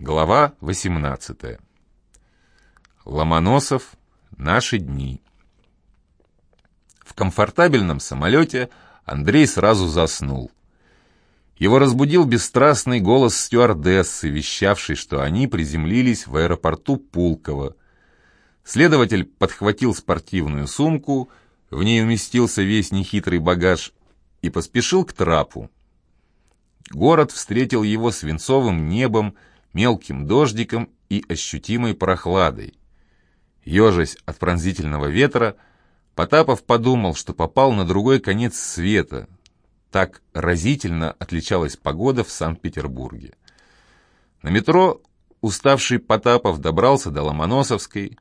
Глава 18. Ломоносов. Наши дни. В комфортабельном самолете Андрей сразу заснул. Его разбудил бесстрастный голос стюардессы, вещавший, что они приземлились в аэропорту Пулково. Следователь подхватил спортивную сумку, в ней уместился весь нехитрый багаж, и поспешил к трапу. Город встретил его свинцовым небом, мелким дождиком и ощутимой прохладой. Ежась от пронзительного ветра, Потапов подумал, что попал на другой конец света. Так разительно отличалась погода в Санкт-Петербурге. На метро уставший Потапов добрался до Ломоносовской.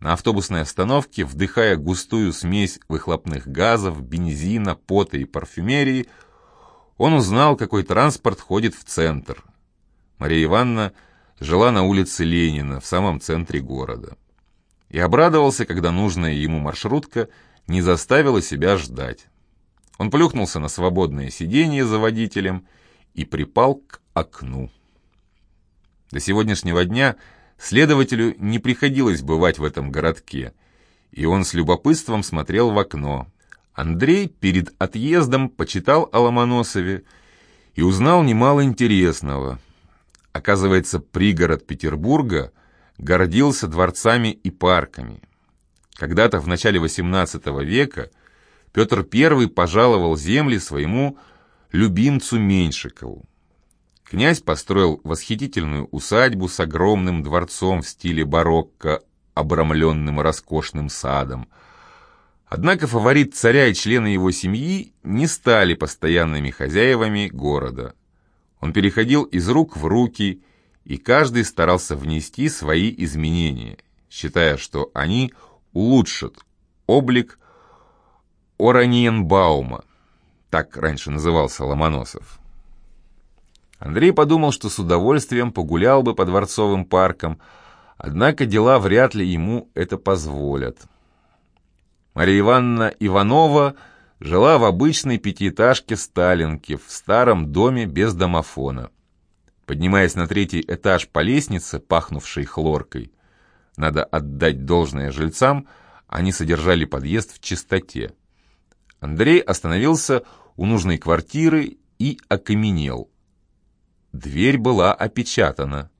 На автобусной остановке, вдыхая густую смесь выхлопных газов, бензина, пота и парфюмерии, он узнал, какой транспорт ходит в центр. Мария Ивановна жила на улице Ленина, в самом центре города. И обрадовался, когда нужная ему маршрутка не заставила себя ждать. Он плюхнулся на свободное сиденье за водителем и припал к окну. До сегодняшнего дня следователю не приходилось бывать в этом городке, и он с любопытством смотрел в окно. Андрей перед отъездом почитал о Ломоносове и узнал немало интересного – Оказывается, пригород Петербурга гордился дворцами и парками. Когда-то в начале XVIII века Петр I пожаловал земли своему любимцу Меньшикову. Князь построил восхитительную усадьбу с огромным дворцом в стиле барокко, обрамленным роскошным садом. Однако фаворит царя и члены его семьи не стали постоянными хозяевами города. Он переходил из рук в руки, и каждый старался внести свои изменения, считая, что они улучшат облик Ораниенбаума, так раньше назывался Ломоносов. Андрей подумал, что с удовольствием погулял бы по дворцовым паркам, однако дела вряд ли ему это позволят. Мария Ивановна Иванова – жила в обычной пятиэтажке Сталинки в старом доме без домофона. Поднимаясь на третий этаж по лестнице, пахнувшей хлоркой, надо отдать должное жильцам, они содержали подъезд в чистоте. Андрей остановился у нужной квартиры и окаменел. Дверь была опечатана.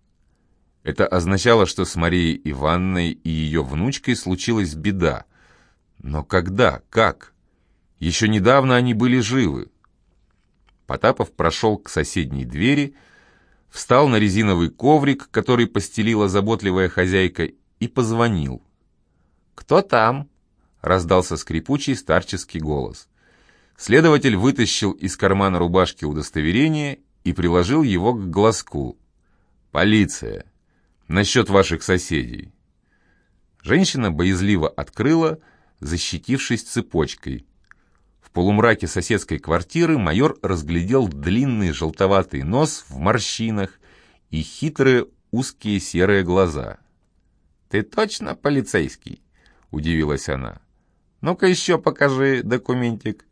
Это означало, что с Марией Ивановной и ее внучкой случилась беда. Но когда? Как? Еще недавно они были живы. Потапов прошел к соседней двери, встал на резиновый коврик, который постелила заботливая хозяйка, и позвонил. «Кто там?» — раздался скрипучий старческий голос. Следователь вытащил из кармана рубашки удостоверение и приложил его к глазку. «Полиция! Насчет ваших соседей!» Женщина боязливо открыла, защитившись цепочкой. В полумраке соседской квартиры майор разглядел длинный желтоватый нос в морщинах и хитрые узкие серые глаза. «Ты точно полицейский?» — удивилась она. «Ну-ка еще покажи документик».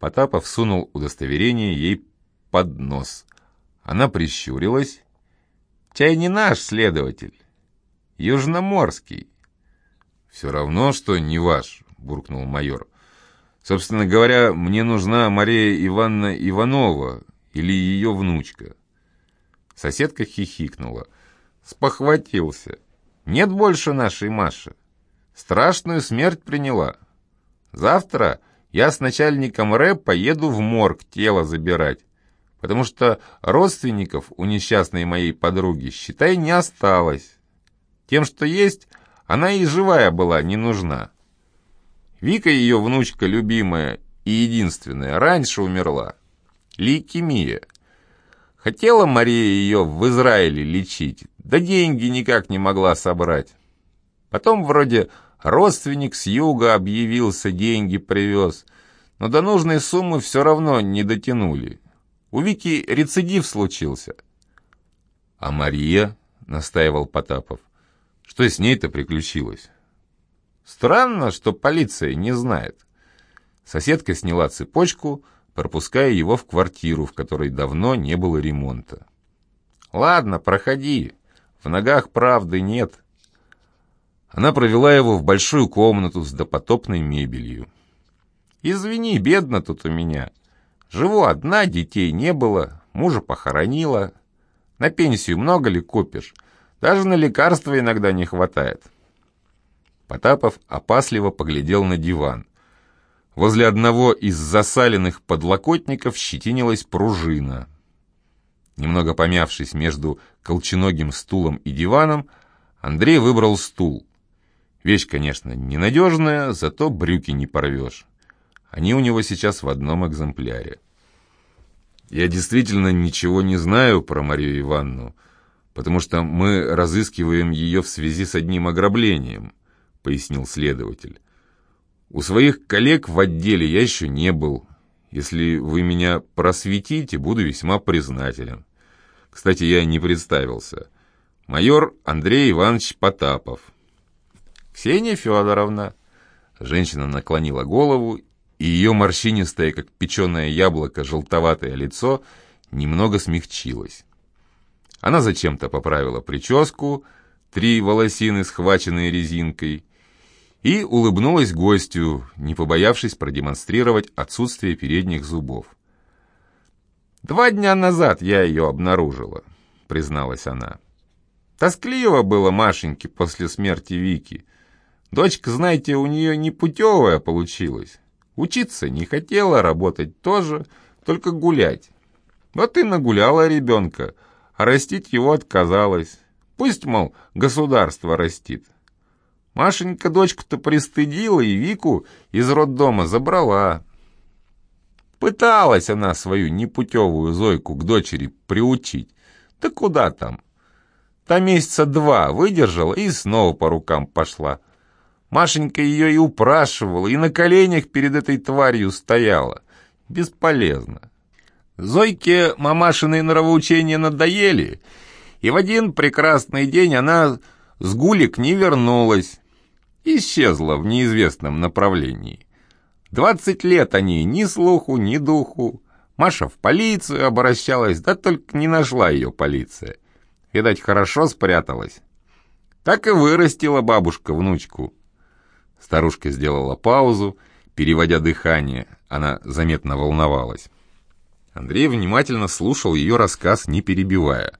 Потапов сунул удостоверение ей под нос. Она прищурилась. «Чай не наш следователь, южноморский». «Все равно, что не ваш», — буркнул майор. Собственно говоря, мне нужна Мария Ивановна Иванова или ее внучка. Соседка хихикнула. Спохватился. Нет больше нашей Маши. Страшную смерть приняла. Завтра я с начальником РЭП поеду в морг тело забирать, потому что родственников у несчастной моей подруги, считай, не осталось. Тем, что есть, она и живая была не нужна. Вика, ее внучка любимая и единственная, раньше умерла. Лейкемия. Хотела Мария ее в Израиле лечить, да деньги никак не могла собрать. Потом вроде родственник с юга объявился, деньги привез, но до нужной суммы все равно не дотянули. У Вики рецидив случился. «А Мария?» — настаивал Потапов. «Что с ней-то приключилось?» Странно, что полиция не знает. Соседка сняла цепочку, пропуская его в квартиру, в которой давно не было ремонта. Ладно, проходи. В ногах правды нет. Она провела его в большую комнату с допотопной мебелью. «Извини, бедно тут у меня. Живу одна, детей не было, мужа похоронила. На пенсию много ли купишь? Даже на лекарства иногда не хватает». Потапов опасливо поглядел на диван. Возле одного из засаленных подлокотников щетинилась пружина. Немного помявшись между колченогим стулом и диваном, Андрей выбрал стул. Вещь, конечно, ненадежная, зато брюки не порвешь. Они у него сейчас в одном экземпляре. Я действительно ничего не знаю про Марию Ивановну, потому что мы разыскиваем ее в связи с одним ограблением, пояснил следователь. У своих коллег в отделе я еще не был. Если вы меня просветите, буду весьма признателен. Кстати, я не представился. Майор Андрей Иванович Потапов. «Ксения Федоровна!» Женщина наклонила голову, и ее морщинистое, как печеное яблоко, желтоватое лицо немного смягчилось. Она зачем-то поправила прическу, три волосины, схваченные резинкой, и улыбнулась гостю, не побоявшись продемонстрировать отсутствие передних зубов. «Два дня назад я ее обнаружила», — призналась она. «Тоскливо было Машеньке после смерти Вики. Дочка, знаете, у нее непутевая получилась. Учиться не хотела, работать тоже, только гулять. Вот и нагуляла ребенка, а растить его отказалась. Пусть, мол, государство растит. Машенька дочку-то пристыдила и Вику из роддома забрала. Пыталась она свою непутевую Зойку к дочери приучить. Да куда там? Та месяца два выдержала и снова по рукам пошла. Машенька ее и упрашивала, и на коленях перед этой тварью стояла. Бесполезно. Зойке мамашиные нравоучения надоели, и в один прекрасный день она с гулик не вернулась. Исчезла в неизвестном направлении. Двадцать лет о ней ни слуху, ни духу. Маша в полицию обращалась, да только не нашла ее полиция. Видать, хорошо спряталась. Так и вырастила бабушка внучку. Старушка сделала паузу, переводя дыхание. Она заметно волновалась. Андрей внимательно слушал ее рассказ, не перебивая.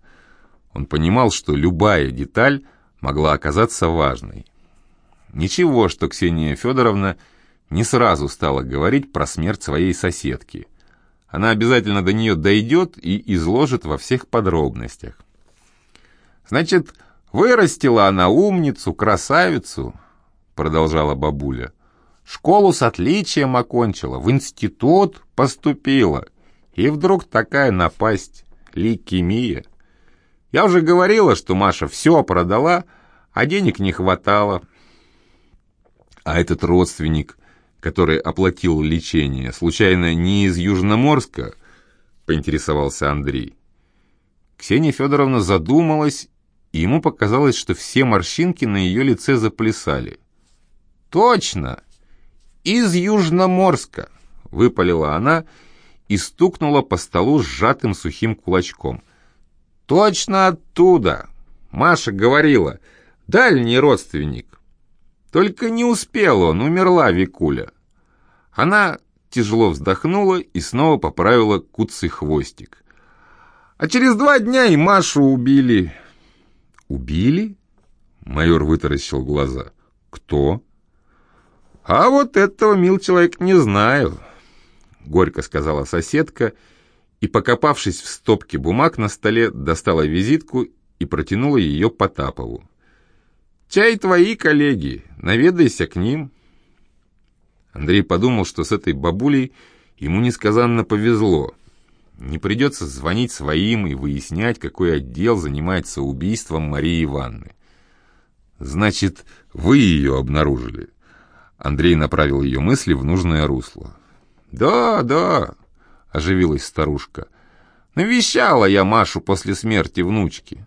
Он понимал, что любая деталь могла оказаться важной. Ничего, что Ксения Федоровна не сразу стала говорить про смерть своей соседки. Она обязательно до нее дойдет и изложит во всех подробностях. Значит, вырастила она умницу, красавицу, продолжала бабуля. Школу с отличием окончила, в институт поступила. И вдруг такая напасть, лейкемия. Я уже говорила, что Маша все продала, а денег не хватало. А этот родственник, который оплатил лечение, случайно не из Южноморска, поинтересовался Андрей. Ксения Федоровна задумалась, и ему показалось, что все морщинки на ее лице заплясали. «Точно! Из Южноморска!» — выпалила она и стукнула по столу сжатым сухим кулачком. «Точно оттуда!» — Маша говорила. «Дальний родственник!» Только не успел он, умерла Викуля. Она тяжело вздохнула и снова поправила куцый хвостик. А через два дня и Машу убили. «Убили?» — майор вытаращил глаза. «Кто?» «А вот этого, мил человек, не знаю», — горько сказала соседка, и, покопавшись в стопке бумаг на столе, достала визитку и протянула ее Потапову. «Чай твои коллеги, наведайся к ним». Андрей подумал, что с этой бабулей ему несказанно повезло. Не придется звонить своим и выяснять, какой отдел занимается убийством Марии Ивановны. «Значит, вы ее обнаружили?» Андрей направил ее мысли в нужное русло. «Да, да», — оживилась старушка. «Навещала я Машу после смерти внучки.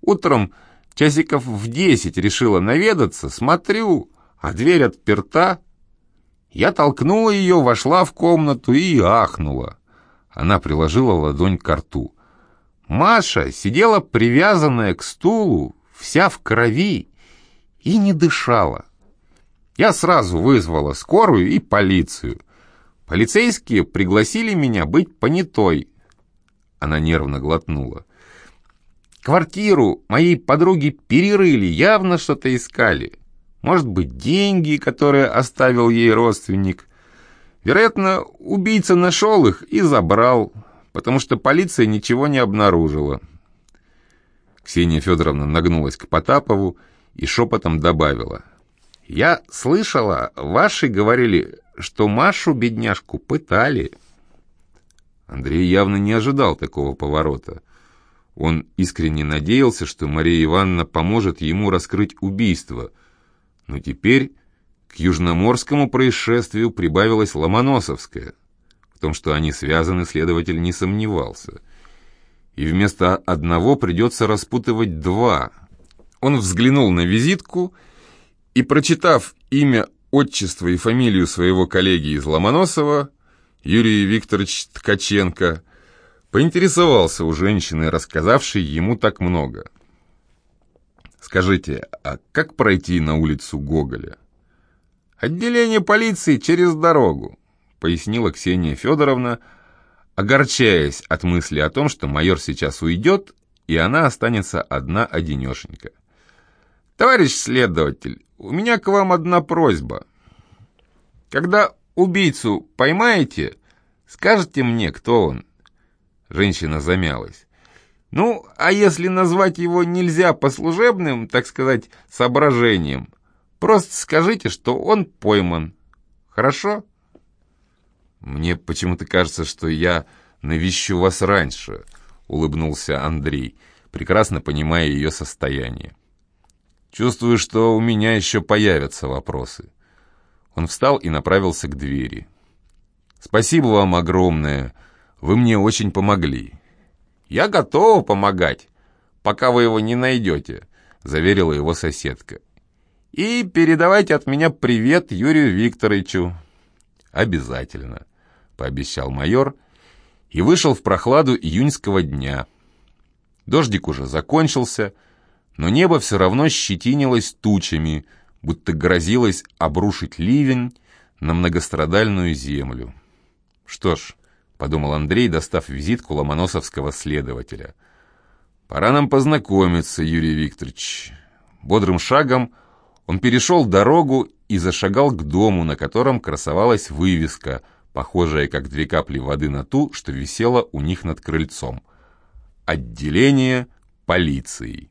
Утром часиков в десять решила наведаться, смотрю, а дверь отперта. Я толкнула ее, вошла в комнату и ахнула». Она приложила ладонь к рту. Маша сидела привязанная к стулу, вся в крови, и не дышала. Я сразу вызвала скорую и полицию. Полицейские пригласили меня быть понятой. Она нервно глотнула. Квартиру моей подруги перерыли, явно что-то искали. Может быть, деньги, которые оставил ей родственник. Вероятно, убийца нашел их и забрал, потому что полиция ничего не обнаружила. Ксения Федоровна нагнулась к Потапову и шепотом добавила. «Я слышала, ваши говорили, что Машу, бедняжку, пытали». Андрей явно не ожидал такого поворота. Он искренне надеялся, что Мария Ивановна поможет ему раскрыть убийство. Но теперь к южноморскому происшествию прибавилось Ломоносовское. В том, что они связаны, следователь не сомневался. И вместо одного придется распутывать два. Он взглянул на визитку и, прочитав имя, отчество и фамилию своего коллеги из Ломоносова, Юрий Викторович Ткаченко, поинтересовался у женщины, рассказавшей ему так много. «Скажите, а как пройти на улицу Гоголя?» «Отделение полиции через дорогу», — пояснила Ксения Федоровна, огорчаясь от мысли о том, что майор сейчас уйдет, и она останется одна-одинешенька. «Товарищ следователь, у меня к вам одна просьба. Когда убийцу поймаете, скажите мне, кто он». Женщина замялась. «Ну, а если назвать его нельзя по служебным, так сказать, соображениям, Просто скажите, что он пойман. Хорошо? Мне почему-то кажется, что я навещу вас раньше, улыбнулся Андрей, прекрасно понимая ее состояние. Чувствую, что у меня еще появятся вопросы. Он встал и направился к двери. «Спасибо вам огромное. Вы мне очень помогли». «Я готова помогать, пока вы его не найдете», — заверила его соседка. И передавайте от меня привет Юрию Викторовичу». «Обязательно», — пообещал майор и вышел в прохладу июньского дня. Дождик уже закончился, но небо все равно щетинилось тучами, будто грозилось обрушить ливень на многострадальную землю. «Что ж», — подумал Андрей, достав визитку ломоносовского следователя, «пора нам познакомиться, Юрий Викторович». Бодрым шагом он перешел дорогу и зашагал к дому, на котором красовалась вывеска, похожая как две капли воды на ту, что висела у них над крыльцом. Отделение полиции.